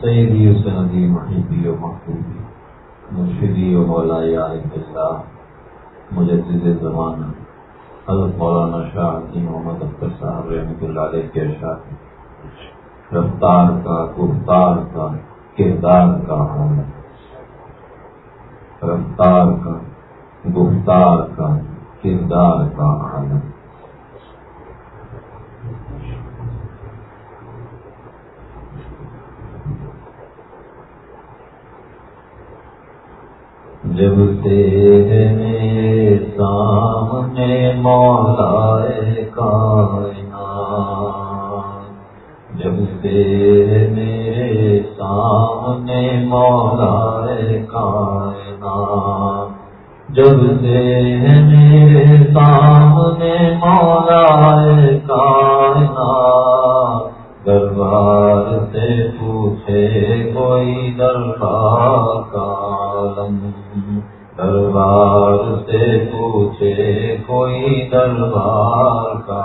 سیدی و سندی محبی و محبوبی، مرشدی و مولا عارف اللہ مجدد زمانہ حضرت مولانا شاہ الدین محمد اختر صاحب رحمۃ اللہ علیہ کے شاہ رفتار کا، گفتار کا، کردار کا حال رفتار کا، گفتار کا، کردار کا حال جب سے میرے سامنے مولا کائنا جب سے میرے سامنے مولا کائنا جب سے میرے سامنے مولا کائنا دربار سے پوچھے کوئی دربار کالم دربار سے پوچھے کوئی دربار کا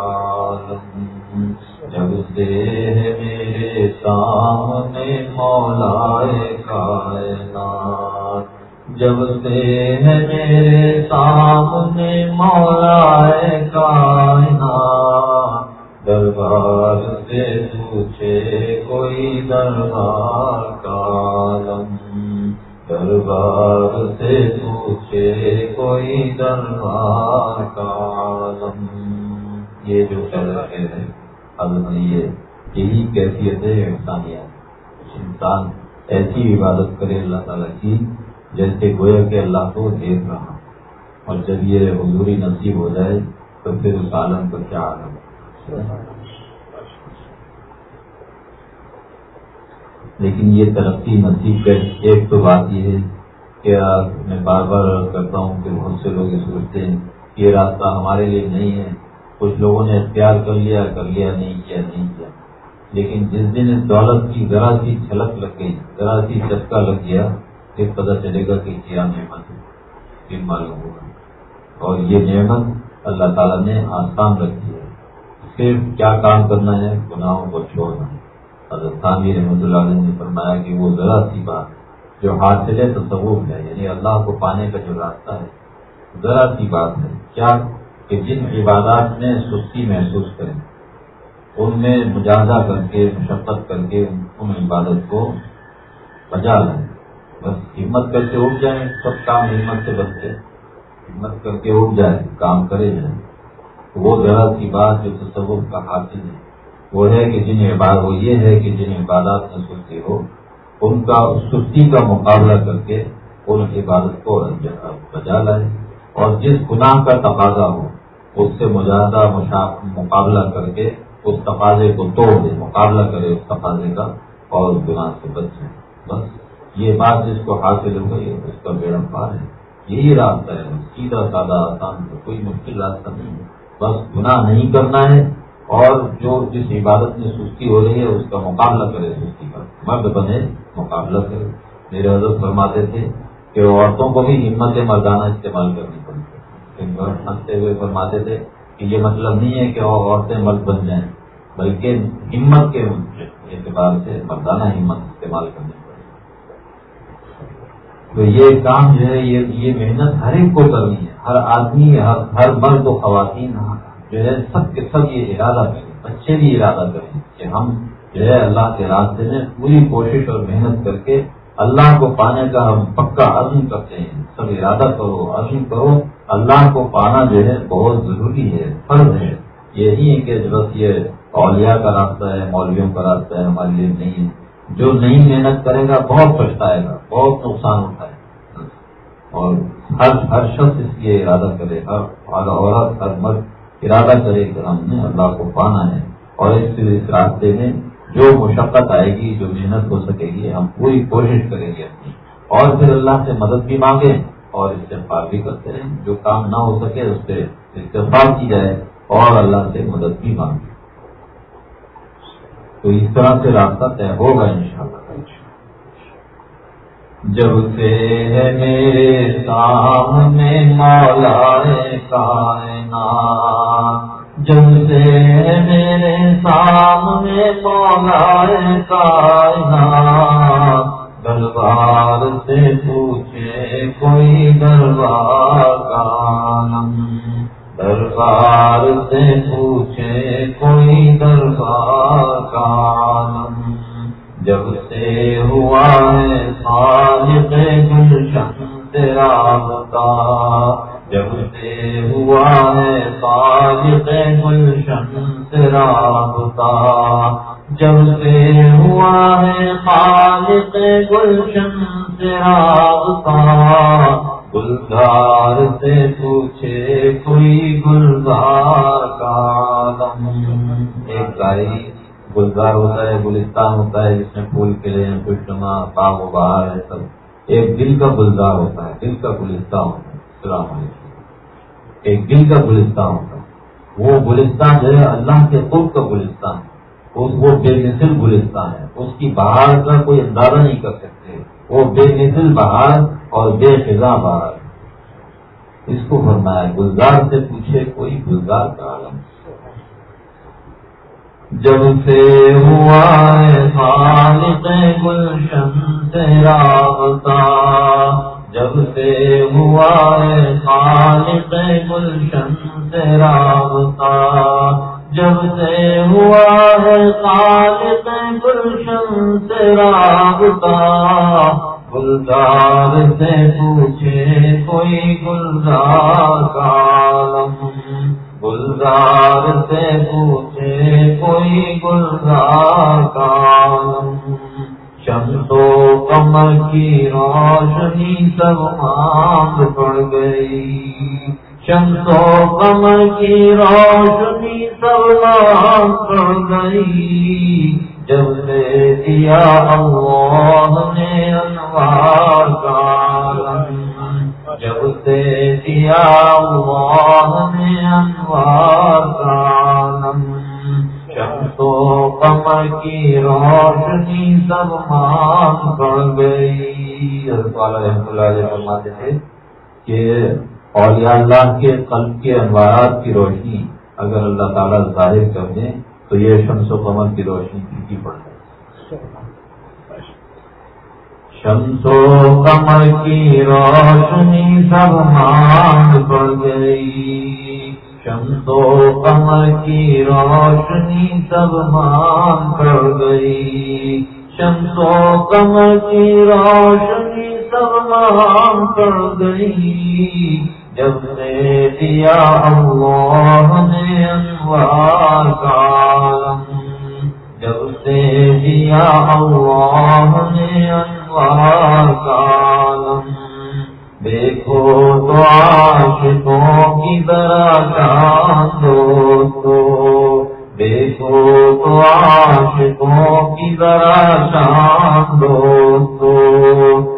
یہی کیفیت ہے انسانیت انسان ایسی عبادت کرے اللہ تعالیٰ کی، جیسے گویا کہ اللہ کو دیکھ رہا۔ اور جب یہ حضوری نصیب ہو جائے تو پھر اس عالم کو کیا عالم؟ لیکن یہ ترقی نصیب کر ایک تو بات یہ ہے کہ میں بار بار کرتا ہوں کہ بہت سے لوگ یہ سوچتے ہیں یہ راستہ ہمارے لیے نہیں ہے۔ کچھ لوگوں نے اختیار کر لیا کر لیا نہیں، کیا نہیں، کیا لیکن جس دن اس دولت کی ذرا سی چھلک لگ گئی، ذرا سی چسکا لگ گیا، پھر پتہ چلے گا کہ کیا نعمت ہے، پھر معلوم ہوگا۔ اور یہ نعمت اللہ تعالیٰ نے آسان رکھی ہے۔ صرف کیا کام کرنا ہے، گناہوں کو چھوڑنا ہے۔ حضرت ثانوی رحمۃ اللہ علیہ نے فرمایا کہ وہ ذرا سی بات جو حاصل ہے تصور ہے یعنی اللہ کو پانے کا جو راستہ ہے، ذرا سی بات ہے۔ کیا کہ جن عبادات میں سستی محسوس کریں۔ ان میں مجاہدہ کر کے، مشقت کر کے ان عبادت کو بجا لیں۔ بس ہمت کر کے اٹھ جائیں، سب کام ہمت سے بچتے ہمت کر کے اٹھ جائیں، کام کرے جائیں۔ وہ ذرا سی بات جو تصور کا حاصل ہے۔ وہ ہے کہ جن عبادت وہ یہ ہے کہ جن عبادات میں سستی ہو، ان کا سستی کا مقابلہ کر کے ان عبادت کو بجا لائے اور جس گناہ کا تقاضا ہو، اس سے مجاہدہ مقابلہ کر کے اس تقاضے کو توڑ دے، مقابلہ کرے اس تقاضے کا اور اس گناہ سے بچ جائے۔ بس یہ بات جس کو حاصل ہو گئی اس کا بیڑا پار ہے۔ یہی راستہ ہے۔ سیدھا، سادہ، آسان کوئی مشکل راستہ نہیں ہے۔ بس گناہ نہیں کرنا ہے اور جو جس عبادت میں سستی ہو رہی ہے، اس کا مقابلہ کرے سستی کا مرد بنے، مقابلہ کرے۔ میرے حضرت فرماتے تھے کہ عورتوں کو بھی ہمت مردانہ استعمال کرنی پڑتی ہنستے ہوئے فرماتے تھے یہ مطلب نہیں ہے کہ وہ عورتیں مرد بن جائیں، بلکہ ہمت کے اعتبار سے مردانہ ہمت استعمال کرنی پڑتی تو یہ کام جو ہے، یہ محنت ہر ایک کو کرنی ہے۔ ہر آدمی ہر مرد و خواتین جو ہے، سب کے سب یہ ارادہ کریں، بچے بھی ارادہ کریں کہ ہم جو ہے اللہ کے راستے میں پوری کوشش اور محنت کر کے اللہ کو پانے کا ہم پکا عزم کرتے ہیں۔ سب ارادہ کرو، عزم کرو۔ اللہ کو پانا جو ہے بہت ضروری ہے، فرض ہے۔ یہ نہیں ہے کہ بس یہ اولیاء کا راستہ ہے، مولویوں کا راستہ ہے، ہمارے لیے نہیں ہے۔ جو نہیں محنت کرے گا، بہت پچھتائے گا، بہت نقصان اٹھائے گا۔ اور ہر ہر شخص اس لیے ارادہ کرے، ہر عورت، ہر مرد ارادہ کرے کہ ہم نے اللہ کو پانا ہے۔ اور اس اس راستے میں جو مشقت آئے گی، جو محنت ہو سکے گی، ہم پوری کوشش کریں گے اپنی۔ اور پھر اللہ سے مدد بھی مانگے اور استفار بھی کرتے رہیں۔ جو کام نہ ہو سکے، اس پہ استفار کی جائے اور اللہ سے مدد بھی مانگے۔ تو اس طرح سے راستہ طے ہوگا ان شاء اللہ جب سے ہے میرے سامنے مولا کائنات، جب سے میرے سامنے مولا کائنات، دربار سے کوئی دربار کا دربار سے پوچھے کوئی دربار کا جب سے ہوا ہے خالق گلشن تیرا بتا۔ جب سے ہوا ہے خالق گلشن تیرا بتا۔ جب سے ہوا ہے خالق گلشن سے گلزار سے پوچھے کوئی گلزار کا ایک گاڑی گلزار ہوتا ہے، گلستان ہوتا ہے، جس میں پھول کھلے ہیں پشتما باغ و بہار ہے، سب۔ ایک دل کا گلزار ہوتا ہے، دل کا گلستان ہوتا ہے۔ السلام علیکم۔ ایک دل کا گلستان ہوتا ہے۔ وہ گلستان جو ہے، اللہ کے خود کا گلستان۔ ہے وہ بے نسل گلستان ہے، اس کی بہار کا کوئی اندازہ نہیں کر سکتے۔ وہ بے نسل بہار اور بے فضا بہار۔ اس کو فرمایا، گلزار سے پوچھے کوئی گلزار کا عالم۔ جب سے ہوا ہے خالق گلشن تیرا بتا جب سے ہوا ہے خالق گلشن تیرا بتا جب سے ہوا ہے خالق گلشن سے رابطہ گلزار سے پوچھے کوئی گلزار کالم گلزار سے پوچھے کوئی گلزار کالم چندو کمر کی روشنی سب مانگ پڑ گئی۔ چندو کمر کی روشنی سولا کر گئی۔ جب سے دیا اللہ نے انوار کا جب سے دیا اللہ نے انوار کا تو کمر کی روشنی سب مان پڑ گئی رحمۃ اللہ فرماتے تھے کہ اولیاء اللہ کے قلب کے انوارات کی روشنی اگر اللہ تعالیٰ ظاہر کر دیں تو یہ شمس و قمر کی روشنی پھیکی پڑ جائے شمس و قمر کی روشنی سب مانگ پڑ گئی۔ شمس و قمر کی روشنی سب مانگ پڑ گئی۔ شمس و قمر کی روشنی سب مانگ پڑ گئی۔ جب نے دیا اللہ نے انوار کالم جب سے دیا اللہ نے انوار کالم دیکھو تو عاشقوں کی طرح جان دو دیکھو تو عاشقوں کی طرح جان دو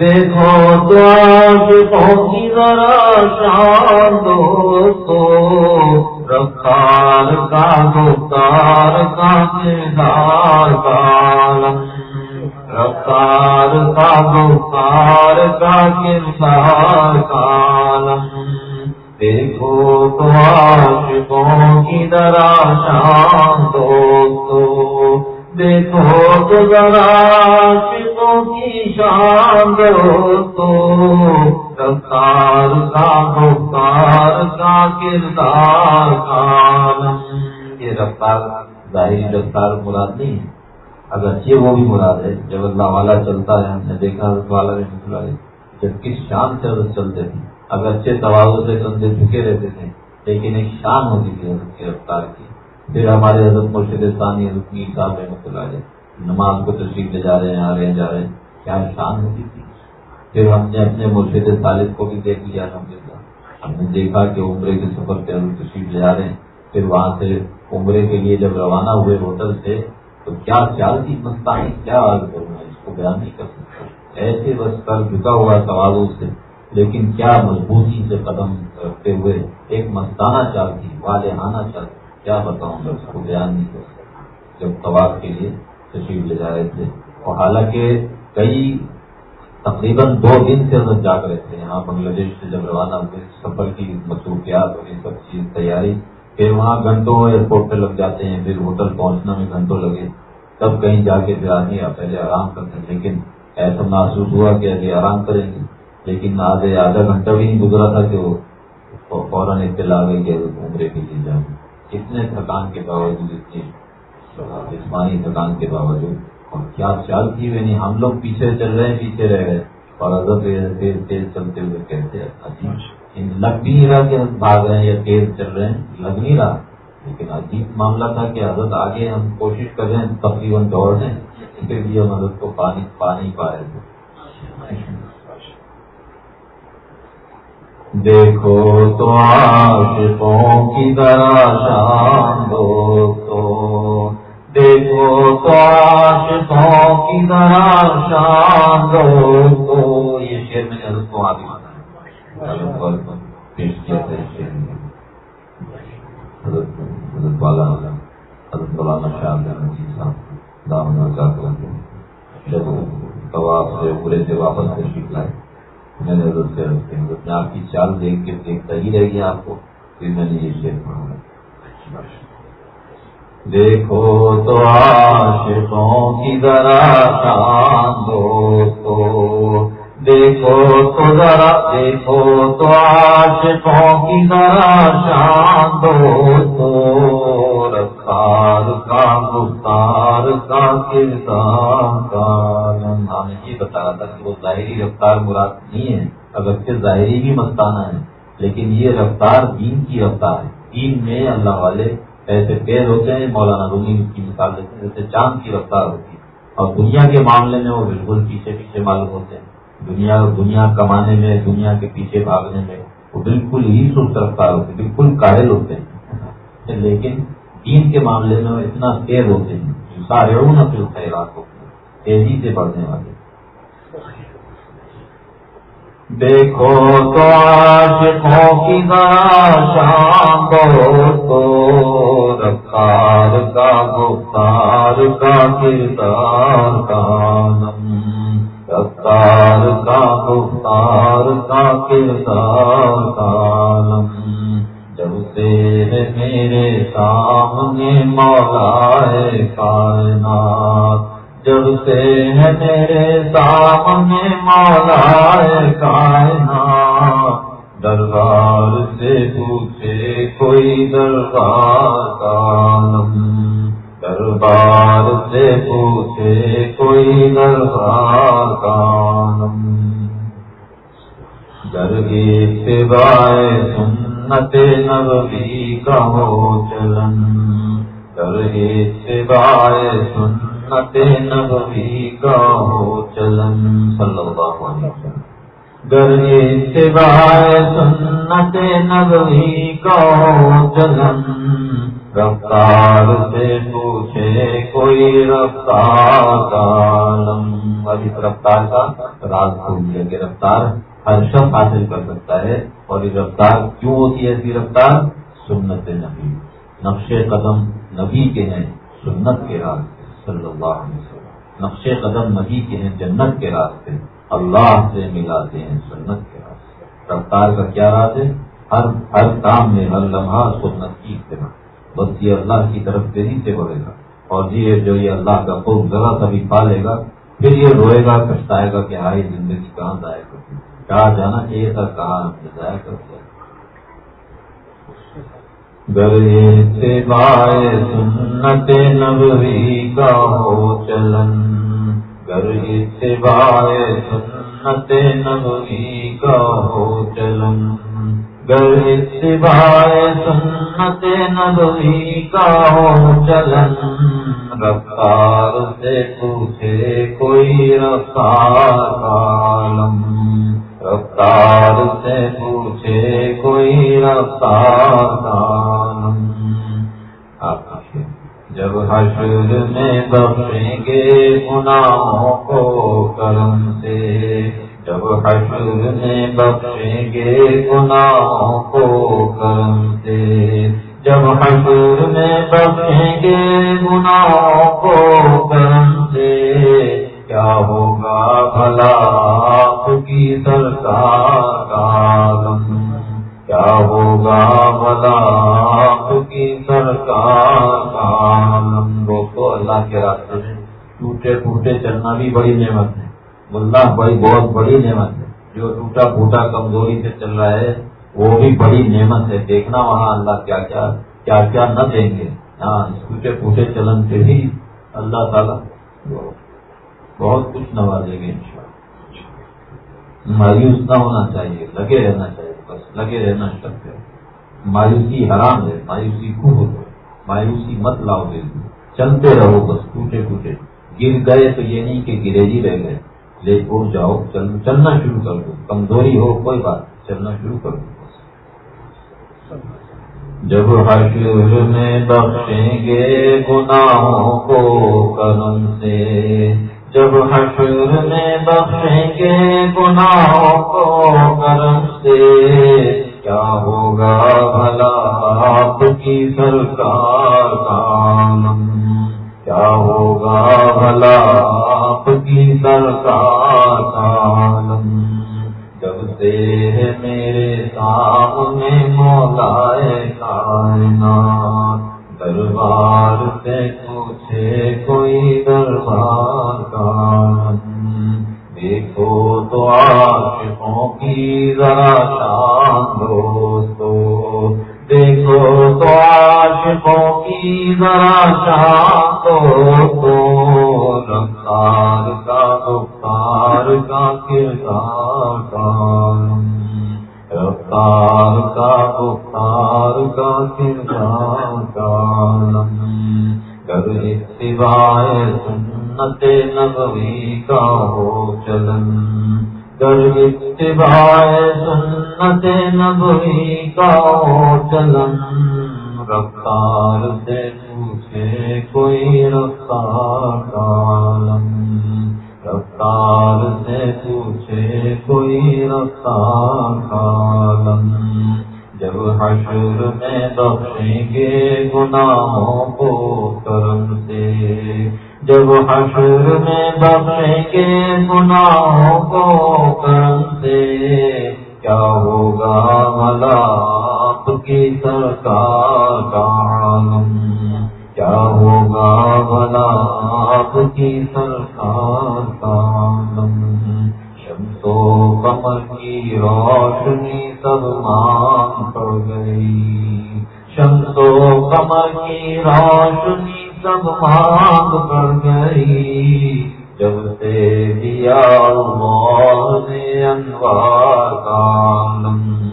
دیکھو تو کی ذرا شان دوستو، رفتار کا گفتار کا کردار کالم رفتار کا گفتار کا کردار کالم دیکھو تو عاشقوں کی ذرا شان دوستو۔ دیکھو تو ذرا کی شان تو۔ رفتار کا گفتار کا کردار کا یہ رفتار ظاہری رفتار مراد نہیں ہے۔ اگرچہ وہ بھی مراد ہے، جب اللہ والا چلتا ہے، ہم نے دیکھا والا نے جب کس شان سے حضرت چلتے تھے۔ اگرچہ توازوں سے کندھے جھکے رہتے تھے، لیکن ایک شان ہوتی تھی رفتار کی۔ پھر ہمارے حضرت مرشد ثانی حضرت میر صاحب رحمۃ اللہ علیہ نماز کو تشریف لے جا رہے ہیں، آ رہے ہیں، جا رہے ہیں۔ کیا شان ہوتی تھی؟ پھر ہم نے اپنے مرشد طالب کو بھی دیکھ لیا الحمد للہ ہم نے دیکھا کہ عمرے کے سفر پہ ہم تشریف لے جا رہے ہیں۔ پھر وہاں سے عمرے کے لیے جب روانہ ہوئے ہوٹل سے، تو کیا خیال تھی مستانی کیا کروں اس کو بیان نہیں کر سکتا۔ ایسے بس کر جھکا ہوا توازوں سے، لیکن کیا مضبوطی سے قدم رکھتے ہوئے ایک مستانہ چال تھی والانہ چال کیا بتاؤں میں اس کو بیان نہیں کر سکتا۔ جب طواف کے لیے تشریف لے جا رہے تھے، اور حالانکہ کئی تقریباً دو دن سے حضرت جا کر رہتے ہیں یہاں بنگلہ دیش سے جب روانہ ہوئے، سفر کی مصروفیات اور یہ سب چیز، تیاری، پھر وہاں گھنٹوں ایئرپورٹ پہ لگ جاتے ہیں، پھر ہوٹل پہنچنا میں گھنٹوں لگے۔ تب کہیں جا کے پھر آدمی پہلے آرام کرتے ہیں، لیکن ایسا محسوس ہوا کہ ابھی آرام کریں گے۔ لیکن آدھے آدھا گھنٹہ بھی نہیں گزرا تھا کہ وہ فوراً اطلاع گئی کہ عمرے کے لیے جائیں اتنے تھکان کے باوجود اتنی جسمانی تھکان کے باوجود اور کیا چال کی ہوئی نہیں؟ ہم لوگ پیچھے چل رہے ہیں، پیچھے رہ گئے۔ اور اگر تیز تیز چلتے ہوئے کہتے ہیں لگ بھی نہیں رہا کہ ہم بھاگ رہے ہیں یا تیز چل رہے ہیں، لگ نہیں رہا۔ لیکن عجیب معاملہ تھا کہ حضرت آگے ہم کوشش کر رہے ہیں، تقریباً دوڑ دیں پھر بھی ہم حضرت کو پانی پانی پائے تھے۔ دیکھو تو عاشقوں کی طرح شام دو دیکھو تو عاشقوں کی طرح شام دو یہ شیر میں حضرت کو آگے حضرت حضرت والا حضرت مولانا شاہ نجیب صاحب دامن جب طواف سے پورے سے واپس تشریف لائے۔ میں نے حضرت سے آپ کی چال دیکھ کے دیکھتا ہی رہ گیا آپ کو، پھر میں نے یہ شیئر پڑھا۔ دیکھو تو عاشقوں کی ذرا شان دو دیکھو تو ذرا، دیکھو تو عاشقوں کی ذرا شان دو تو رفتار کا، گفتار کا، کردار کا۔ یہ بتا رہا تھا کہ وہ ظاہری رفتار مراد نہیں ہے۔ اگرچہ ظاہری بھی مستانہ ہے لیکن یہ رفتار دین کی رفتار ہے۔ دین میں اللہ والے ایسے تیز ہوتے ہیں، مولانا رومی کی مثال دیتے ہیں، جیسے چاند کی رفتار ہوتی ہے۔ اور دنیا کے معاملے میں وہ بالکل پیچھے پیچھے معلوم ہوتے ہیں۔ دنیا دنیا کمانے میں، دنیا کے پیچھے بھاگنے میں وہ بالکل ہی سست رفتار ہوتے ہیں، بالکل قائل ہوتے ہیں۔ لیکن دین کے معاملے میں وہ اتنا تیز ہوتے ہیں۔ سارے خیرات ہوتے ہیں۔ تیزی سے بڑھنے والے دیکھو تو عاشقوں کی شام تو رفتار کا گفتار کا کردار کا رفتار کا گفتار کا کردار کالم جب سے میرے سامنے مولا ہے کائنات جب سے ہے میرے سامنے مولا ہے کائنات۔ دربار سے پوچھے کوئی دربار کالم دربار سے پوچھے کوئی دربار کانم گر سوائے سنت نبی کا ہو چلن۔ گر سوائے سنت نبی کا ہو چلن صلی اللہ علیہ وسلم گر یہ سوائے سنت نبی کا ہو چلن رفتار سے پوچھے کوئی رفتار کالم ابھی رفتار کا راز کھول دیا کہ رفتار ہر شخص حاصل کر سکتا ہے اور یہ رفتار کیوں ہوتی ہے ایسی رفتار سنت نبی نقش قدم نبی کے ہیں سنت کے راستے صلی اللہ علیہ وسلم۔ نقش قدم نبی کے ہیں جنت کے راستے، اللہ سے ملاتے ہیں سنت کے راستے۔ رفتار کا کیا راز ہے؟ ہر ہر کام میں ہر لمحہ سنت کی اتنا بس یہ اللہ کی طرف تیزی سے بڑھے گا۔ اور یہ جو یہ اللہ کا خوب ذرا سا بھی پا لے گا، پھر یہ روئے گا، پچھتائے گا کہ ہائی زندگی کہاں ضائع کرتی کہاں جانا؟ چاہیے تھا کہاں ہم نے ضائع کر دیا گرے بائے سنت نبوی کا ہو چلن گرے سے بائے سنت نبوی کا ہو چلن سوائے سنت نبوی کا ہو چلن رفتار سے پوچھے کوئی رفتار کالم رفتار سے پوچھے کوئی رفتار کالم جب حشر میں بخشیں گے گناہوں کو کرم سے جب حشر میں بخشیں گے گناہوں کو کرم سے جب حشر میں بخشیں گے گناہوں کو کرم سے کیا ہوگا بھلا آپ کی سرکار کا عالم؟ کیا ہوگا بھلا آپ کی سرکار کا عالم؟ دوستو اللہ کے راستے میں۔ ٹوٹے ٹوٹے چلنا بھی بڑی نعمت ہے۔ ملا بڑی، بہت بڑی نعمت ہے۔ جو ٹوٹا پھوٹا کمزوری سے چل رہا ہے، وہ بھی بڑی نعمت ہے۔ دیکھنا وہاں اللہ کیا کیا کیا کیا نہ دیں گے۔ ہاں ٹوٹے پھوٹے چلن سے ہی اللہ تعالیٰ بہت کچھ نوازیں گے مایوس نہ ہونا چاہیے، لگے رہنا چاہیے، بس لگے رہنا شک ہے۔ مایوسی حرام ہے، مایوسی خوب ہو مایوسی مت لاؤ گے چلتے رہو بس ٹوٹے ٹوٹے گر گئے تو یہ نہیں کہ گرے ہی رہ گئے۔ لے اڑ جاؤ چلنا شروع کر دو۔ کمزوری ہو، کوئی بات چلنا شروع کر دو جب حشر میں بخشیں گے گناہوں کو کرم سے حشر میں بخشیں گے گناہوں کو کرم سے۔ کیا ہوگا بھلا آپ کی سرکار کام کیا ہوگا بھلا آپ کی سرکار اتباع سنت نبوی کا چلن، رفتار سے پوچھے کوئی رفتار کالم رفتار سے پوچھے کوئی رفتار کالم جب حشر میں بخشیں گے گناہوں کو کرم سے جب حشر میں بخشیں گے گناہوں کو کرم سے کیا ہوگا ملا آپ کی سرکار کا عالم؟ کیا ہوگا بلا آپ کی سرکار کا عالم؟ شمسو کمر کی روشنی سب مان پڑ گئی۔ شمسو کمر کی روشنی سب مانگ پڑ گئی۔ جب سے دیا اللہ نے انوار کا عالم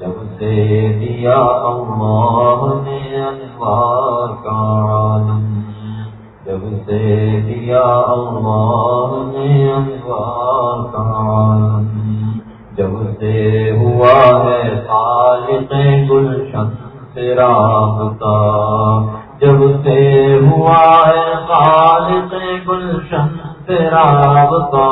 جب سے دیا اللہ نے انوار کا عالم جب سے دیا اللہ نے انوار کا عالم جب سے ہوا ہے خالق گلشن سے رابطہ جب سے ہوا ہے خالق گلشن تیرا بتا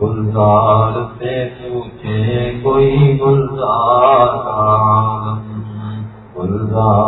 گلزار سے پوچھے کوئی گلزار کا گلزار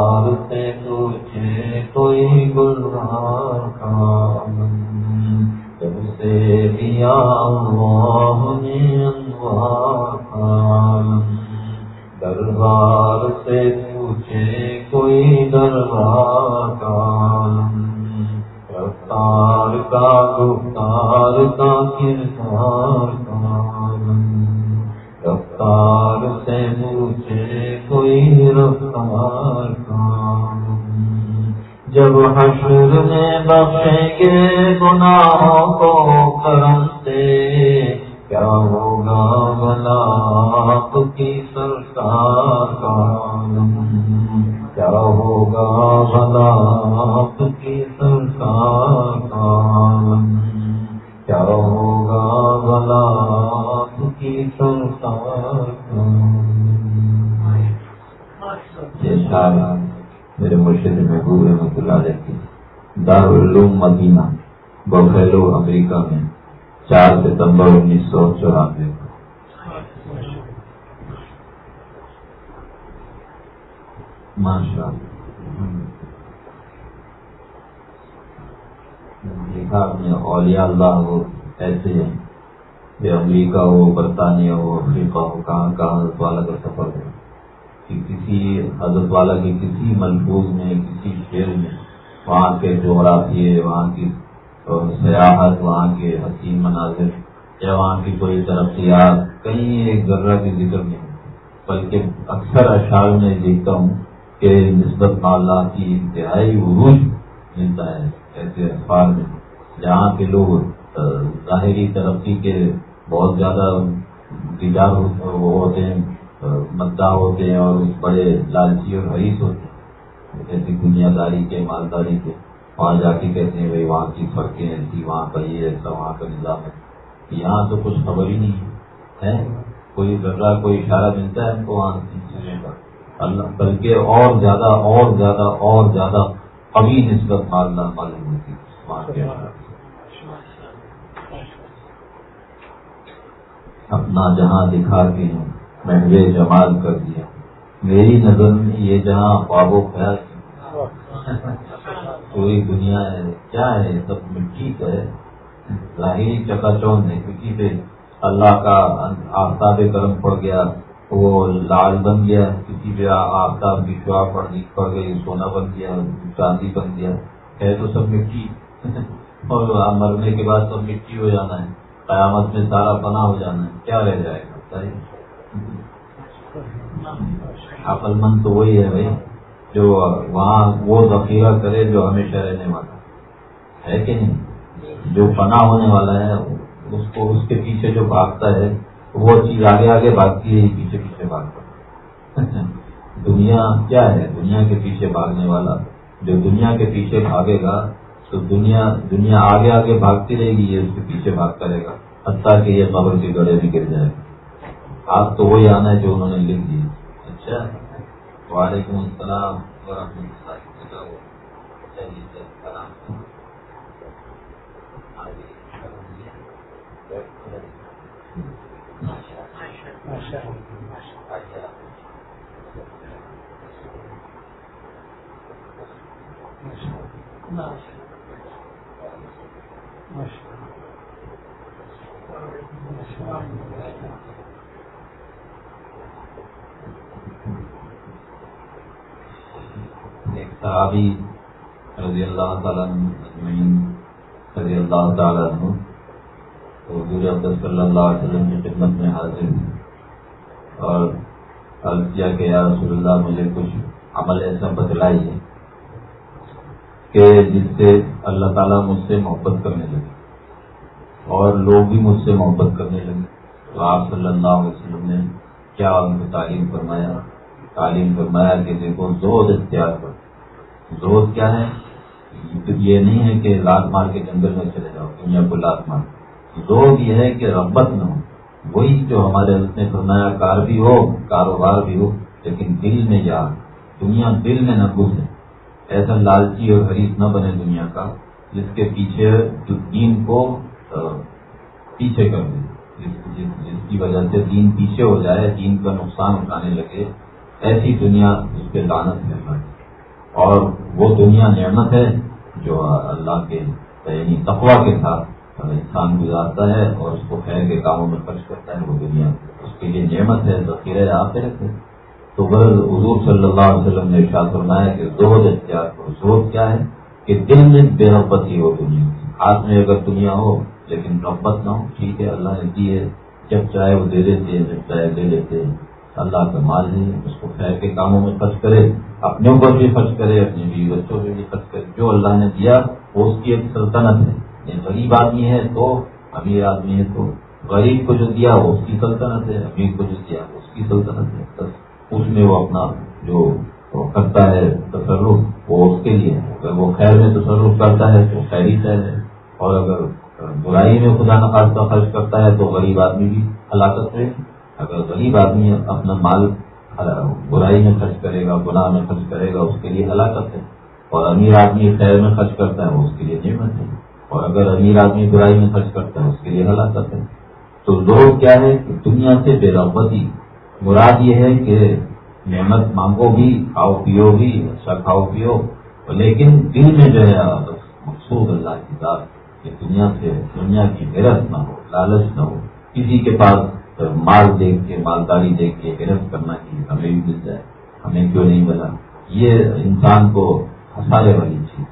میرے مرشد محبوب رحمۃ اللہ علیہ کی۔ دارالعلوم مدینہ بفیلو امریکہ میں، چار ستمبر انیس سو چورانوے۔ ماشاء دیکھا اپنے اولیاء اللہ وہ ایسے ہیں۔ کہ امریکہ ہو، برطانیہ ہو، افریقہ ہو، کہاں کہاں والا کا سفر ہو۔ کہ کسی حضرت والا کے کسی ملبوز میں، کسی شعر میں، وہاں کے جغرافیے، وہاں کی سیاحت، وہاں کے حسین مناظر یا وہاں کی کوئی ترقیات، کہیں ایک ذرہ کی ذکر نہیں بلکہ اکثر اشعار میں دیکھتا ہوں کہ نسبت اللہ کی انتہائی عروج ملتا ہے، ایسے اخبار میں، جہاں کے لوگ ظاہری ترقی کے بہت زیادہ دیدار ہوتے ہیں۔ مداح ہوتے ہیں اور بڑے لالچی اور حریث ہوتے ہیں۔ جیسے دنیا داری کے مالداری کے۔ وہاں جا کے کہتے ہیں بھائی وہاں کی سڑکیں ایسی وہاں کا یہ ایسا وہاں کا نظام ہے۔ یہاں تو کچھ خبر ہی نہیں ہے کوئی ذرا کوئی اشارہ ملتا ہے ہم کو وہاں چیزیں کا اللہ بلکہ اور زیادہ اور زیادہ اور زیادہ ابھی نسبت مالدہ معلوم ہوتی اپنا جہاں دکھا کے محوے جمال کر دیا۔ میری نظر میں یہ جہاں خواب و خیال۔ کوئی دنیا ہے کیا ہے؟ سب مٹی ہے۔ ظاہری چکا چوند ہے کسی پہ اللہ کا آفتاب کرم پڑ گیا وہ لال بن گیا کسی پہ آفتاب کی شعا پڑ پڑ گئی سونا بن گیا چاندی بن گیا۔ ہے تو سب مٹی۔ اور مرنے کے بعد سب مٹی ہو جانا ہے قیامت میں سارا بنا ہو جانا ہے۔ کیا رہ جائے گا؟ عقل مند تو وہی ہے بھائی، جو وہاں وہ ذخیرہ کرے جو ہمیشہ رہنے والا ہے۔ کہ نہیں؟ جو فنا ہونے والا ہے، اس کو اس کے پیچھے جو بھاگتا ہے، وہ چیز آگے آگے بھاگتی ہے پیچھے پیچھے بھاگتا دنیا کیا ہے؟ دنیا کے پیچھے بھاگنے والا۔ جو دنیا کے پیچھے بھاگے گا، تو دنیا دنیا آگے آگے بھاگتی رہے گی، یہ اس کے پیچھے بھاگتا رہے گا۔ حتیٰ کہ یہ قبر کے گڑے میں گر جائے گا آپ تو وہی آنا ہے جو انہوں نے لکھ دی اچھا۔ وعلیکم السلام ورحمۃ اللہ ایک صحابی رضی اللہ تعالیٰ رضی اللہ تعالیٰ تو حضور صلی اللہ علیہ وسلم کی خدمت میں حاضر ہوئی اور عرض کیا کہ یا رسول اللہ، مجھے کچھ عمل ایسا بتلائیے کہ جس سے اللہ تعالیٰ مجھ سے محبت کرنے لگے اور لوگ بھی مجھ سے محبت کرنے لگے۔ تو آپ صلی اللہ علیہ وسلم نے کیا ان کو تعلیم فرمایا؟ تعلیم فرمایا کہ دیکھو زود اختیار کر زود کیا ہے؟ یہ نہیں ہے کہ لات مار کے جنگل میں چلے جاؤ، دنیا کو لات مار۔ زود یہ ہے کہ ربت نہ ہو۔ وہی جو ہمارے نے فرمایا، کار بھی ہو، کاروبار بھی ہو، لیکن دل میں جا، دنیا دل میں نہ گھسے ایسا لالچی اور حریف نہ بنے دنیا کا، جس کے پیچھے دین کو پیچھے کر دے۔ جس کی وجہ سے دین پیچھے ہو جائے، دین کا نقصان اٹھانے لگے، ایسی دنیا اس پہ لانت ہے اور وہ دنیا نعمت ہے جو اللہ کے یعنی تقوا کے ساتھ انسان گزارتا ہے اور اس کو خیر کے کاموں میں خرچ کرتا ہے وہ دنیا اس کے لیے نعمت ہے، ذخیرہ آتے رہتے تو غرض حضور صلی اللہ علیہ وسلم نے ارشاد فرمایا کہ زہد اختیار کرو۔ زہد کیا ہے؟ کہ دل میں بے ربت ہی ہو دنیا ہاتھ میں اگر دنیا ہو لیکن ربت نہ ہو، ٹھیک ہے، اللہ نے دی ہے۔ جب چاہے وہ دے دیتے ہیں، جب چاہے دے دیتے ہیں۔ اللہ کا مال ہے، اس کو خیر کے کاموں میں خرچ کرے اپنے اوپر بھی خرچ کرے اپنے بیوی بچوں پہ بھی خرچ کرے۔ جو اللہ نے دیا، وہ اس کی ایک سلطنت ہے۔ یہ غریب آدمی ہے تو امیر آدمی ہے تو غریب کو جو دیا، وہ اس کی سلطنت ہے، امیر کو جو دیا، وہ اس کی سلطنت ہے۔ بس اس میں وہ اپنا جو کرتا ہے تصرف، وہ اس کے لیے اگر وہ خیر میں تصرف کرتا ہے، تو خیری خیر ہے۔ اور اگر برائی میں خدا نخواستہ خرچ کرتا ہے، تو غریب آدمی بھی ہلاکت رہے اگر غریب آدمی اپنا مال برائی میں خرچ کرے گا، گناہ میں خرچ کرے گا، اس کے لیے ہلاکت ہے۔ اور امیر آدمی خیر میں خرچ کرتا ہے، وہ اس کے لیے نعمت ہے۔ اور اگر امیر آدمی برائی میں خرچ کرتا ہے، اس کے لیے ہلاکت ہے۔ تو لوگ کیا ہے کہ دنیا سے بے رغبتی۔ مراد یہ ہے کہ نعمت مانگو بھی، کھاؤ پیو بھی اچھا کھاؤ پیو۔ لیکن دل میں جو ہے مقصود اللہ کی بات کہ دنیا سے، دنیا کی حیرت نہ ہو، لالچ نہ ہو۔ کسی کے پاس مال دیکھ کے، مالداری دیکھ کے حیرت کرنا کی ہمیں بھی مل جائے، ہمیں کیوں نہیں ملا؟ یہ انسان کو ہنسانے والی چیز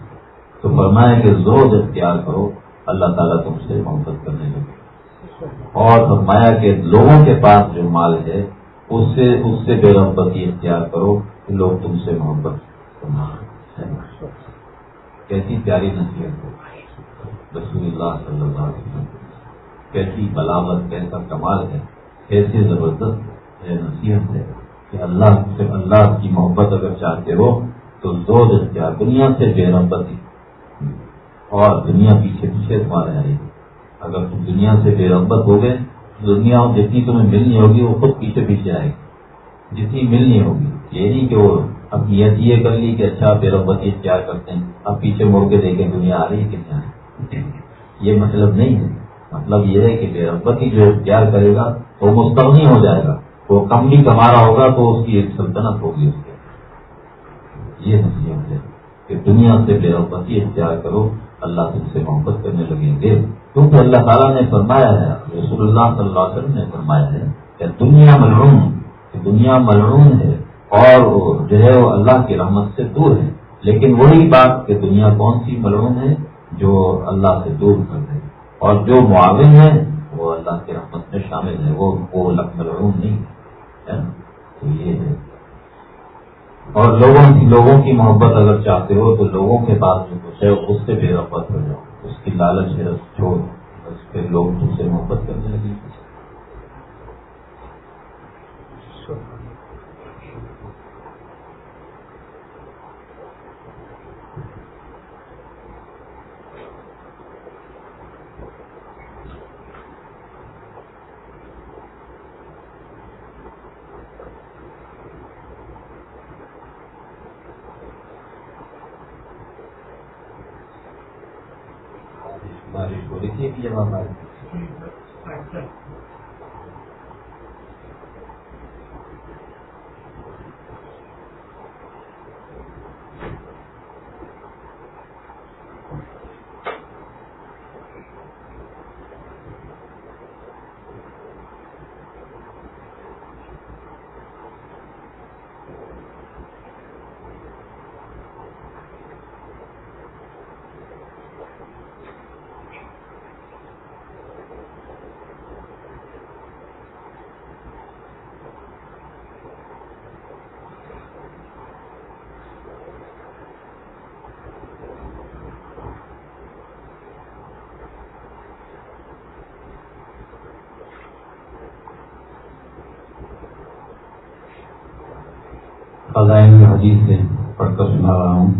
تو فرمایا کہ زور اختیار کرو، اللہ تعالیٰ تم سے محبت کرنے لگے۔ اور فرمایا کہ لوگوں کے پاس جو مال ہے، اس سے اس سے بے رغبتی اختیار کرو کہ لوگ تم سے محبت کیسی پیاری نصیحت ہو رسول اللہ صلی اللہ علیہ وسلم، کیسی بلاوت کیسا کمال ہے۔ کیسی زبردست نصیحت ہے کہ اللہ سے اللہ کی محبت اگر چاہتے ہو تو زور اختیار دنیا سے بے رغبتی اور دنیا پیچھے پیچھے تمہارے آئے۔ گی اگر تم دنیا سے بے رغبت ہو گئے دنیا جتنی تمہیں ملنی ہوگی وہ خود پیچھے پیچھے آئے۔ گی جتنی ملنی ہوگی، یہ نہیں کہ وہ اب نیت یہ کر لی کہ اچھا بے رغبتی اختیار کرتے ہیں، اب پیچھے مڑ کے دیکھیں دنیا آ رہی ہے کتنے آئے یہ مطلب نہیں ہے۔ مطلب یہ ہے کہ بے رغبتی جو اختیار کرے گا وہ مستغنی ہو جائے گا۔ وہ کم بھی کما رہا ہوگا تو اس کی ایک سلطنت ہوگی اس کے۔ یہ نصیحت ہے کہ دنیا سے بے رغبتی اختیار کرو، اللہ تم سے محبت کرنے لگیں گے۔ کیونکہ اللہ تعالیٰ نے فرمایا ہے، رسول اللہ صلی اللہ علیہ وسلم نے فرمایا ہے کہ دنیا ملعون دنیا ملعون ہے اور جو ہے وہ اللہ کی رحمت سے دور ہے۔ لیکن وہی بات کہ دنیا کون سی ملعون ہے جو اللہ سے دور کر دے اور جو معاون ہے وہ اللہ کی رحمت میں شامل ہے، وہ وہ ملعون نہیں ہے تو یہ ہے۔ اور لوگوں کی لوگوں کی محبت اگر چاہتے ہو تو لوگوں کے پاس جو کچھ ہے، اس سے بے رغبت ہو جاؤ۔ اس کی لالچ ہے چھوڑ بس پھر لوگ تم سے محبت کرنے لگے۔ تاریخ کو دیکھیے کہ جب ہمارے حدیث سے پڑھ کر سنا رہا ہوں۔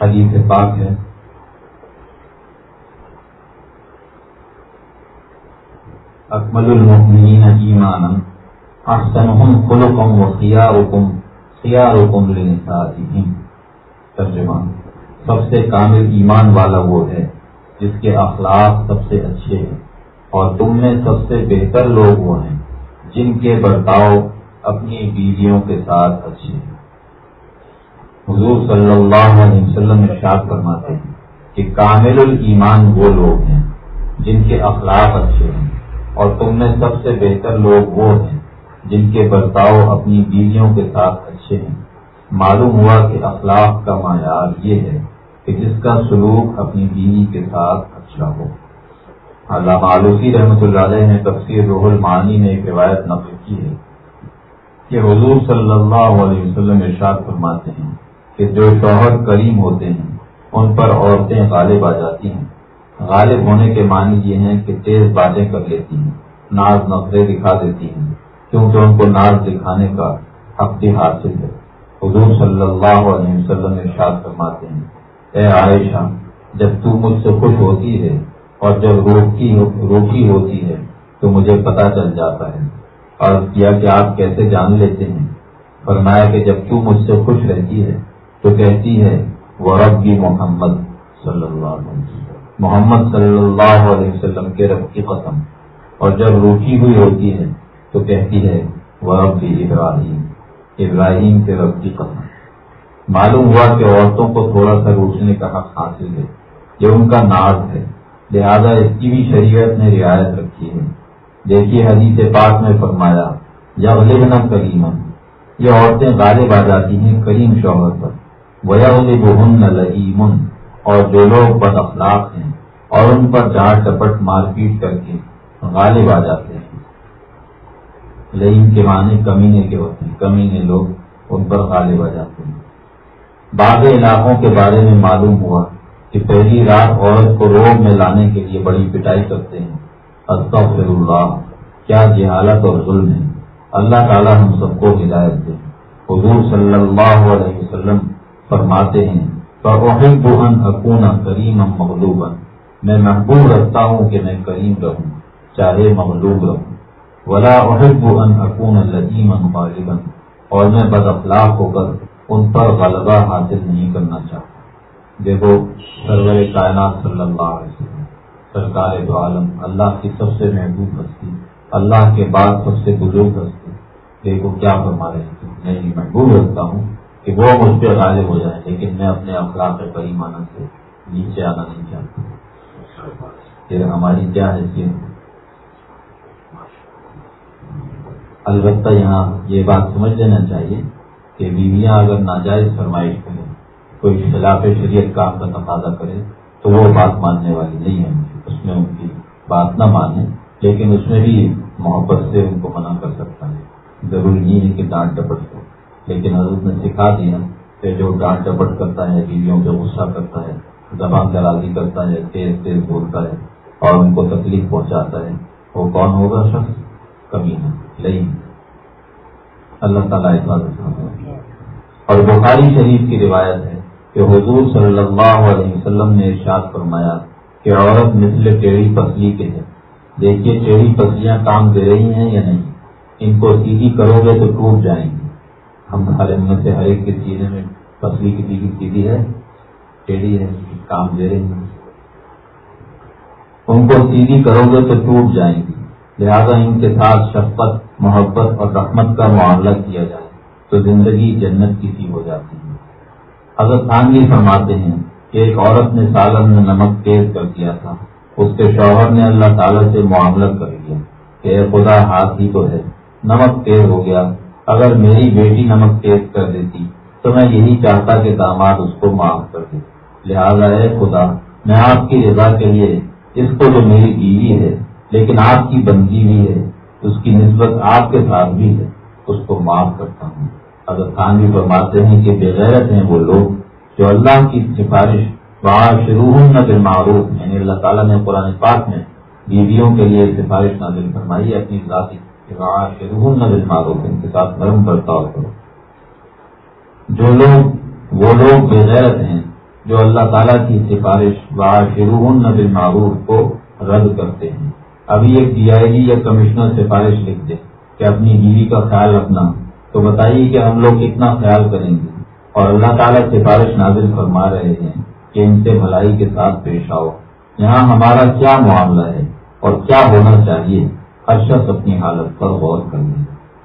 حدیث پاک ہے۔ اکمل المؤمنین ایمانا احسنهم خلقا و خیارکم خیارکم لنسائهم۔ ترجمہ، سب سے کامل ایمان والا وہ ہے جس کے اخلاق سب سے اچھے ہیں، اور تم میں سب سے بہتر لوگ وہ ہیں جن کے برتاؤ اپنی بیویوں کے ساتھ اچھے ہیں۔ حضور صلی اللہ علیہ وسلم ارشاد فرماتے ہیں کہ کامل الایمان وہ لوگ ہیں جن کے اخلاق اچھے ہیں اور تم میں سب سے بہتر لوگ وہ ہیں جن کے برتاؤ اپنی بیویوں کے ساتھ اچھے ہیں۔ معلوم ہوا کہ اخلاق کا معیار یہ ہے کہ جس کا سلوک اپنی بیوی کے ساتھ اچھا ہو۔ علامہ آلوسی رحمۃ اللہ علیہ نے تفسیر روح المعانی نے ایک روایت نقل کی ہے کہ حضور صلی اللہ علیہ وسلم ارشاد فرماتے ہیں کہ جو شوہر کریم ہوتے ہیں، ان پر عورتیں غالب آ جاتی ہیں۔ غالب ہونے کے معنی یہ ہیں کہ تیز باتیں کر لیتی ہیں، ناز نفرے دکھا دیتی ہیں، کیونکہ ان کو ناز دکھانے کا حق بھی حاصل ہے۔ حضور صلی اللہ علیہ وسلم ارشاد فرماتے ہیں، اے عائشہ، جب تو مجھ سے خوش ہوتی ہے اور جب روکی روکی ہوتی ہے، تو مجھے پتا چل جاتا ہے۔ اور کیا کہ آپ کیسے جان لیتے ہیں؟ فرمایا کہ جب تو مجھ سے خوش رہتی ہے تو کہتی ہے وہ رب محمد صلی اللہ علیہ وسلم. محمد صلی اللہ علیہ وسلم کے رب کی قسم۔ اور جب روکی ہوئی ہوتی ہے، تو کہتی ہے وہ رب ابراہیم. ابراہیم کے رب کی قسم۔ معلوم ہوا کہ عورتوں کو تھوڑا سا روکنے کا حق حاصل ہے، یہ ان کا ناز ہے۔ لہذا اس کی بھی شریعت نے رعایت رکھی ہے۔ دیکھیے حدیث پاک میں فرمایا یا لینا کریمن. یہ عورتیں غالب آ جاتی ہیں کریم شوہر پر۔ ویا بہن لئیمن اور جو لوگ بد اخلاق ہیں اور ان پر ڈانٹ ٹپٹ مار پیٹ کر کے غالب آ جاتے ہیں۔ لئیم کے معنی کمینے کے ہوتے ہیں، کمینے لوگ ان پر غالب آ جاتے ہیں۔ بعض علاقوں کے بارے میں معلوم ہوا کہ پہلی رات عورت کو روگ میں لانے کے لیے بڑی پٹائی کرتے ہیں۔ استغفر اللہ، کیا جہالت اور ظلم ہے۔ اللہ تعالیٰ ہم سب کو ہدایت دے۔ حضور صلی اللہ علیہ وسلم فرماتے ہیں حکون کریم مغلوب میں محبوب رکھتا ہوں کہ میں کریم رہوں، چاہے مغلوب رہوں۔ ولا احب ان حکون لدیم غالبا۔ اور میں بد اخلاق ہو کر ان پر غلبہ حاصل نہیں کرنا چاہتا۔ دیکھو، سرور کائنات صلی اللہ علیہ وسلم، سرکار دو عالم، اللہ کی سب سے محبوب ہستی، اللہ کے بعد سب سے بزرگ ہستی۔ دیکھو کیا فرما رہے ہیں۔ میں محبوب رکھتا ہوں کہ وہ مجھ پہ غالب ہو جائے لیکن میں اپنے اخلاق پریمانہ سے نیچے آنا نہیں چاہتا۔ پھر ہماری کیا حیثیت البتہ یہاں یہ بات سمجھ لینا چاہیے کہ بیویاں اگر ناجائز فرمائش کریں، کوئی خلاف شریعت کام کا تقاضا کرے تو وہ بات ماننے والی نہیں ہے۔ اس میں ان کی بات نہ مانے لیکن اس میں بھی محبت سے ان کو منع کر سکتا ہے۔ ضروری نہیں ہے کہ ڈانٹ ڈپٹ کو لیکن حضرت نے سکھا دیا کہ جو ڈانٹ ڈپٹ کرتا ہے، بیویوں پہ غصہ کرتا ہے، زبان درازی کرتا ہے، تیز تیز بولتا ہے اور ان کو تکلیف پہنچاتا ہے۔ وہ کون ہوگا شخص؟ کمی ہے نہیں۔ اللہ تعالیٰ حفاظت اور بخاری شریف کی روایت ہے کہ حضور صلی اللہ علیہ وسلم نے ارشاد فرمایا کہ عورت مثل ٹیڑھی پسلی کے ہے۔ دیکھیے ٹیڑھی پسلیاں کام دے رہی ہیں یا نہیں؟ ان کو سیدھی کرو گے تو ٹوٹ جائیں گے ہمارے میں سے ہر ایک کے سینے میں پسلی کسی کی سیدھی ہے، ٹیڑھی ہے، کام دے رہی ہیں۔ ان کو سیدھی کرو گے تو ٹوٹ جائیں گی۔ لہذا ان کے ساتھ شفقت، محبت اور رحمت کا معاملہ کیا جائے تو زندگی جنت کی سی ہو جاتی ہے۔ حضرت خان فرماتے ہیں کہ ایک عورت نے سالن میں نمک تیز کر دیا تھا۔ اس کے شوہر نے اللہ تعالیٰ سے معاملہ کر لیا کہ خدا ہاتھ ہی تو ہے، نمک تیز ہو گیا۔ اگر میری بیٹی نمک تیز کر دیتی تو میں یہی چاہتا کہ داماد اس کو معاف کر دے۔ لہٰذا ہے خدا، میں آپ کی رضا کے لیے اس کو جو میری بیوی ہے، لیکن آپ کی بندی بھی ہے، اس کی نسبت آپ کے ساتھ بھی ہے، اس کو معاف کرتا ہوں۔ اگر خان بھی فرماتے ہیں کہ بغیرت ہیں وہ لوگ، جو اللہ کی سفارش وہاں شروع نہ دل معروف یعنی اللہ تعالیٰ نے قرآن پاک میں بیویوں کے لیے سفارش نازل فرمائی اپنی ذاتی ان کے ساتھ نرم برتاؤ کرو۔ جو لوگ، وہ لوگ بغیرت ہیں، جو اللہ تعالیٰ کی سفارش بل معروف کو رد کرتے ہیں۔ ابھی ایک ڈی آئی جی یا کمشنر سفارش لکھ دے کہ اپنی بیوی کا خیال رکھنا۔ تو بتائیے کہ ہم لوگ کتنا خیال کریں گے؟ اور اللہ تعالیٰ سفارش نازل فرما رہے ہیں کہ ان سے بھلائی کے ساتھ پیش آؤ۔ یہاں ہمارا کیا معاملہ ہے اور کیا ہونا چاہیے؟ ہر شخص اپنی حالت پر غور کر لے۔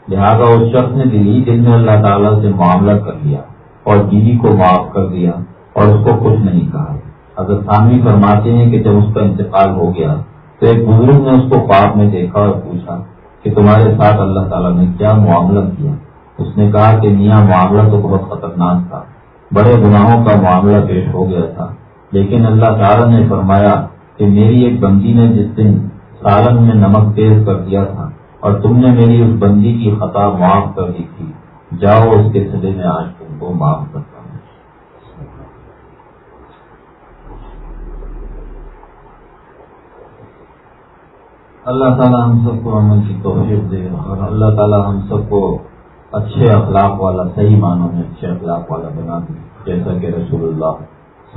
لہٰذا اس شخص نے دل ہی دل میں اللہ تعالیٰ سے معاملہ کر لیا اور بیوی کو معاف کر دیا اور اس کو کچھ نہیں کہا۔ اگر سامنے فرماتے ہیں کہ جب اس کا انتقال ہو گیا تو ایک بزرگ نے اس کو پاپ میں دیکھا اور پوچھا کہ تمہارے ساتھ اللہ تعالیٰ نے کیا معاملہ کیا؟ اس نے کہا کہ میاں، معاملہ تو بہت خطرناک تھا۔ بڑے گناہوں کا معاملہ پیش ہو گیا تھا۔ لیکن اللہ تعالیٰ نے فرمایا کہ میری ایک بندی نے جس دن سالن میں نمک تیز کر دیا تھا اور تم نے میری اس بندی کی خطا معاف کر دی تھی۔ جاؤ اس کے سلے میں آج تم کو معاف کرتا ہوں۔ اللہ تعالیٰ ہم سب کو عمل کی توفیق دے اور اللہ تعالیٰ ہم سب کو اچھے اخلاق والا، صحیح معنوں میں اچھے اخلاق والا بنا دے۔ جیسا کہ رسول اللہ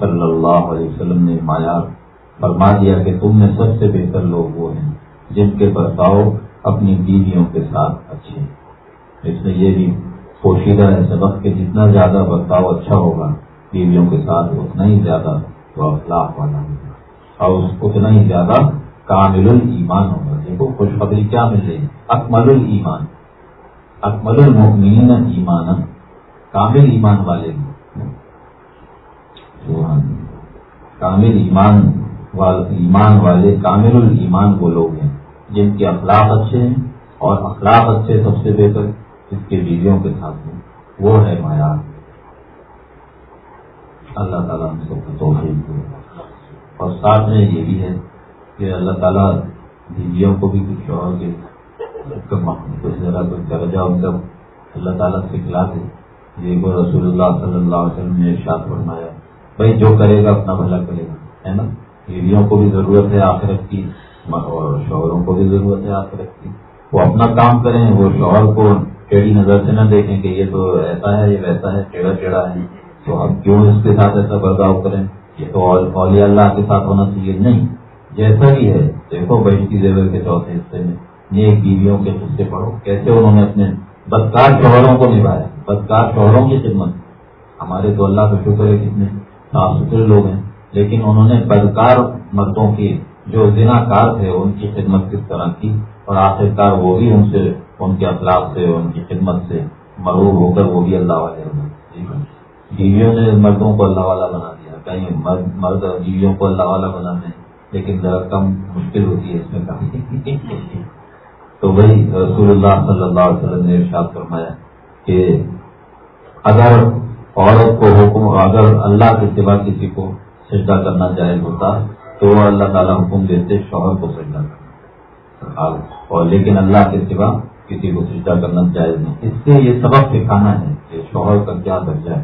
صلی اللہ علیہ وسلم نے معیار فرما دیا کہ تم میں سب سے بہتر لوگ وہ ہیں جن کے برتاؤ اپنی بیویوں کے ساتھ اچھے اس میں یہ بھی پوشیدہ ہے، سبق کہ جتنا زیادہ برتاؤ اچھا ہوگا، بیویوں کے ساتھ اتنا ہی زیادہ وہ اخلاق والا ہوگا۔ اور اتنا ہی زیادہ کامل المان ہوگا۔ دیکھو، خوشخبری کیا مل رہی ہے؟ اکمل المان اکمل المؤمنین ایمان کامل ایمان والے کامل ایمان۔ ایمان والے کامل المان وہ لوگ ہیں جن کے اخلاق اچھے ہیں اور اخلاق اچھے سب سے بہتر اس کے بیویوں کے ساتھ میں وہ ہے معیار اللہ تعالیٰ ہم سب کو توفیق دے۔ اور ساتھ میں یہ بھی ہے کہ اللہ تعالیٰ بیویوں کو بھی کچھ شوہر کے کچھ ذرا کچھ درجہ ان کا اللہ تعالیٰ سے دے یہ کو رسول اللہ صلی اللہ علیہ وسلم نے ارشاد فرمایا، بھائی جو کرے گا اپنا بھلا کرے گا، ہے نا؟ بیویوں کو بھی ضرورت ہے، آخرت کی اور شوہروں کو بھی ضرورت ہے آخرت کی۔ وہ اپنا کام کریں، وہ شوہر کو ٹیڑھی نظر سے نہ دیکھیں کہ یہ تو ایسا ہے، یہ ویسا ہے، ٹیڑھا ٹیڑھا ہے۔ تو ہم کیوں اس کے ساتھ ایسا برتاؤ کریں؟ یہ تو اولیاء اللہ کے ساتھ ہونا چاہیے۔ نہیں، جیسا بھی ہے۔ دیکھو بہت زیور کے چوتھے حصے میں۔ نیک بیویوں کے حصے پڑھو۔ کیسے انہوں نے اپنے بدکار شوہروں کو نبھایا؟ بدکار شوہروں کی خدمت۔ ہمارے تو اللہ کا شکر ہے، کتنے صاف ستھرے لوگ ہیں۔ لیکن انہوں نے بدکار مردوں کی جو ذنا کار تھے، ان کی خدمت کس طرح کی؟ اور آخرکار وہ بھی ان سے، ان کے اخلاق سے، ان کی خدمت سے مروب ہو کر وہ بھی اللہ والے جی بیویوں نے مردوں کو اللہ والا بنا دیا۔ کہیں مرد مرد بیویوں کو اللہ والا بنانے لیکن ذرا کم مشکل ہوتی ہے اس میں کافی تو وہی رسول اللہ صلی اللہ علیہ وسلم نے ارشاد فرمایا کہ اگر عورت کو حکم، اگر اللہ کے سوا کسی کو سجدہ کرنا جائز ہوتا تو وہ اللہ تعالیٰ حکم دیتے شوہر کو سجدہ کرنا۔ اور لیکن اللہ کے سوا کسی کو سجدہ کرنا جائز نہیں۔ اس سے یہ سبق سکھانا ہے کہ شوہر کا کیا درجہ ہے،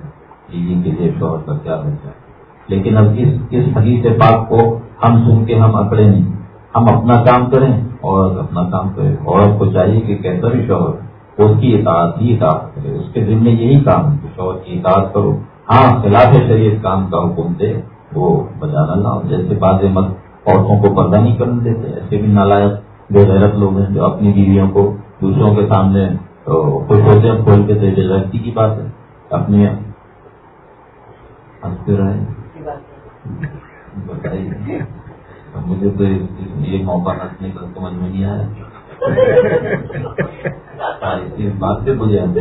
بیوی کے لیے شوہر کا کیا درجہ ہے۔ لیکن اب اس اس حدیث پاک کو ہم سن کے ہم اکڑے نہیں۔ ہم اپنا کام کریں عورت اپنا کام کرے عورت کو چاہیے کہ کیسا بھی شوہر اس کی اطاعت ہی اطاعت کرے۔ اس کے دل میں یہی کام ہے کہ شوہر کی اطاعت کرو۔ ہاں خلاف شریعت کام کا حکم دے۔ وہ بجانا لاؤ جیسے بعض مت عورتوں کو پردہ نہیں کرنے دیتے ایسے بھی نالائق بے غیرت لوگ ہیں جو اپنی بیویوں کو دوسروں کے سامنے خوش ہوتے ہیں کھول کے دے غیرتی کی بات ہے۔ اپنی ہنستے رہے؟ بتائیے۔ مجھے تو یہ موقع ہنسنے کا سمجھ میں نہیں آیا۔ اس بات سے مجھے اچھا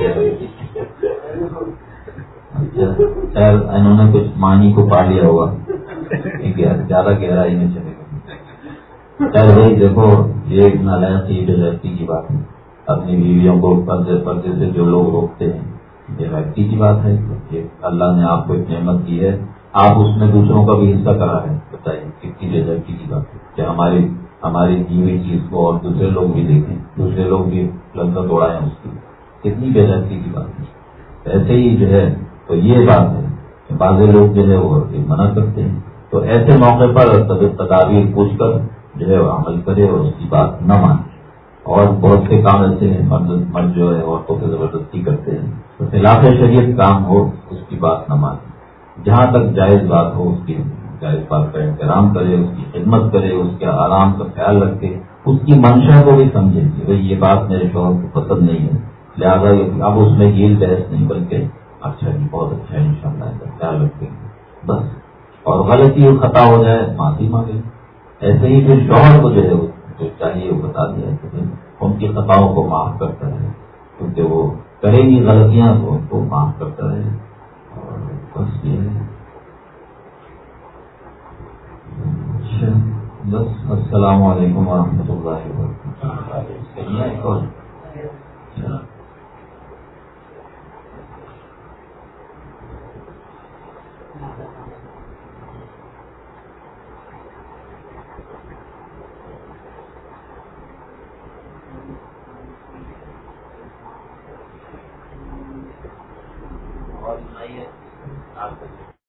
انہوں نے کچھ مانی کو پا لیا ہوگا۔ زیادہ گہرائی میں چلے گا بھائی، دیکھو، یہ اتنا لائق بے کی بات ہے۔ اپنی بیویوں کو پردے پردے سے جو لوگ روکتے ہیں، یہ ویکتی کی بات ہے۔ اللہ نے آپ کو ایک نعمت کی ہے۔ آپ اس میں دوسروں کا بھی حصہ کرا رہے ہیں۔ بتائیے، کتنی بےزتی کی بات ہے۔ کہ ہماری ہماری کی چیز کو اور دوسرے لوگ بھی دیکھیں، دوسرے لوگ بھی لذت دوڑائیں اس کی۔ کتنی بےزتی کی بات ہے۔ ایسے ہی جو ہے تو یہ بات ہے کہ بعض لوگ جو ہے وہ منع کرتے ہیں۔ تو ایسے موقع پر تدابیر پوچھ کر جو ہے وہ عمل کرے اور اس کی بات نہ مانے۔ اور بہت سے کام ایسے ہیں، مرد مرد جو ہے عورتوں سے زبردستی کرتے ہیں۔ تو خلاف شریعت کام ہو، اس کی بات نہ مانے۔ جہاں تک جائز بات ہو، اس کی جائز بات کا احترام کرے، اس کی خدمت کرے، اس کے آرام کا خیال رکھے۔ اس کی منشا کو بھی سمجھے کہ بھائی یہ بات میرے شوہر کو پسند نہیں ہے۔ لہٰذا اب اس میں گیل بحث نہیں، بلکہ اچھا جی بہت اچھا ان شاء اللہ خیال رکھیں گے بس، اور غلطی اور خطا ہو جائے، معافی مانگے۔ ایسے ہی پھر شوہر کو جو ہے، جو چاہیے، وہ بتا دیا کہ ان کی خطاؤں کو معاف کرتا رہے۔ کیونکہ وہ کرے گی غلطیاں، تو ان کو معاف کرتا رہے۔ بس یہ ہے۔ اچھا، بس، السلام علیکم ورحمۃ اللہ وبرکاتہ۔